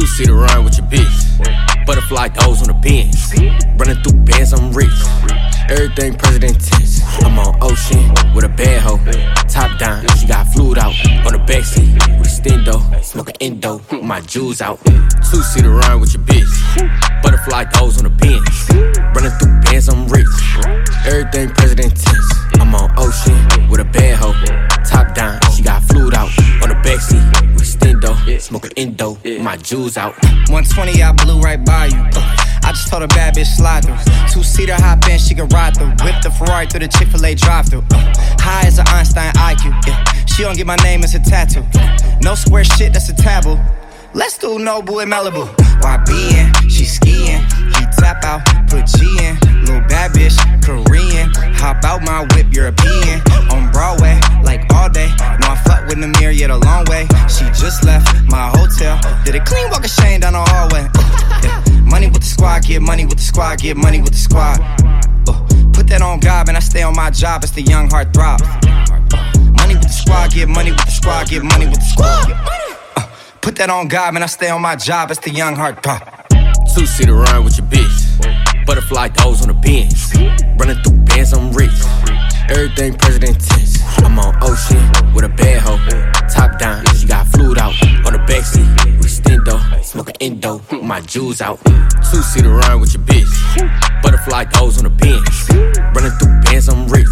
Two seater run with your bitch. Butterfly goes on the bench. Running through bands, I'm rich. Everything president tits. I'm on ocean with a bad hoe. Top down, she got fluid out. On the backseat with a stendo. Smoking endo, my jewels out. Two seater run with your bitch. Butterfly goes on the bench. Running through bands, I'm rich. Everything president tits. Stendo. Smoking endo, my jewels out. 120, I blew right by you. Uh, I just told a bad bitch slide through. Two seater hop in, she can ride through. Whip the Ferrari through the Chick fil A drive through. Uh, high as an Einstein IQ. Yeah. She don't get my name as a tattoo. No square shit, that's a taboo. Let's do Nobu in Malibu. YB in, she skiing. He tap out, put G in. Little bad bitch, Korean. Hop out my whip, European. On Broadway, like all day. No, I fuck with the mirror, yet a long way. She just left my hotel. Did a clean walk of shame down the hallway. Uh, yeah. Money with the squad, get money with the squad, get money with the squad. Uh, put that on God, man, I stay on my job, it's the young heart throb. Uh, money with the squad, get money with the squad, get money with the squad. Uh, put that on God, man, I stay on my job, it's the young heart throb. Two seater run with your bitch. Butterfly goes on the bench. Running through bands, I'm rich. Everything president tense. I'm on ocean with a bad hoe. My jewels out. Mm. Two seater run with your bitch. Butterfly goes on the bench. Running through bands, I'm rich.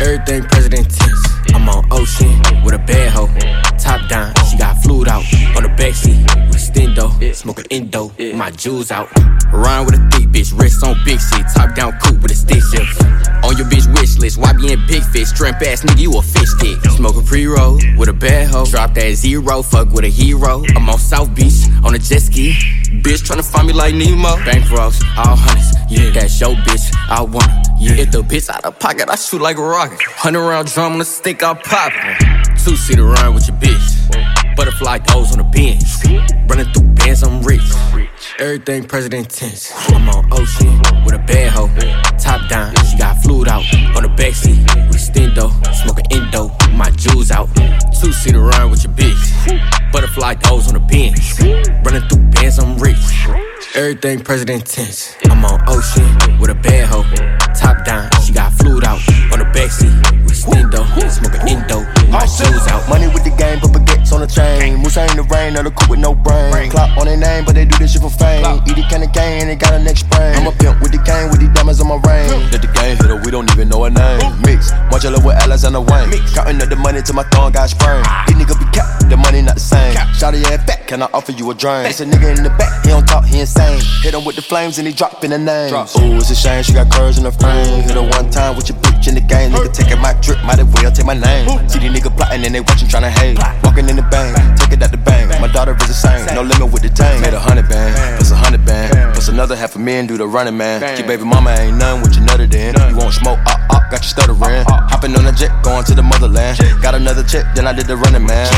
Everything president tense. I'm on ocean with a bad hoe. Top down, she got fluid out on the backseat with stendo. Smoking endo, my jewels out. Rhyme with a thick bitch, rest on big shit. Top down coupe with a stick shift. Bitch why be in big fish? Shrimp ass nigga, you a fish stick. Smoke a pre roll with a bad hoe. Drop that zero, fuck with a hero. I'm on South Beach on a jet ski. Bitch tryna find me like Nemo. Bankrolls, all hundreds. Yeah, that's your bitch. I want her. Yeah, if the bitch out of pocket, I shoot like a rocket. Hundred round drum on the stick, I pop it. Two seater run with your bitch. Butterfly goes on the bench. Running through bands, I'm rich. Everything president tense. I'm on ocean with a bad hoe. Top down, she got fluid out on the backseat with stendo. Smoking endo, my jewels out. Two seater run with your bitch. Butterfly goes on the bench. Running through bands, I'm rich. Everything president tense. I'm on ocean with a bad hoe. Top down, she got fluid out on the backseat with stendo. The rain, coupe with no brain. Clock on their name, but they do this shit for fame. Eat kind of cane, they got a next brain. I'm a pimp with the cane, with the diamonds on my ring. Let the game hit her, we don't even know her name. Mix, Marcello with Alexander Wang. Counting up the money till my thumb got sprained. Ah. These niggas be capped, the money not the same. Shout your ass back, can I offer you a drink? It's a nigga in the back, he don't talk, he insane. Hit him with the flames and he dropping the names. Ooh, it's a shame she got curves in her frame. Hit her one time with your bitch in the game. Nigga taking my take my name. See these niggas plotting and they watching tryna hate. Walking in the bank, take it out the bank. My daughter is the same, no limit with the tank. Made a hundred band, plus a hundred band, plus another half a million do the running man. Your baby mama ain't none with your nutter then. You want smoke, up, up, got you stuttering. Hopping on a jet, going to the motherland. Got another check, then I did the running man.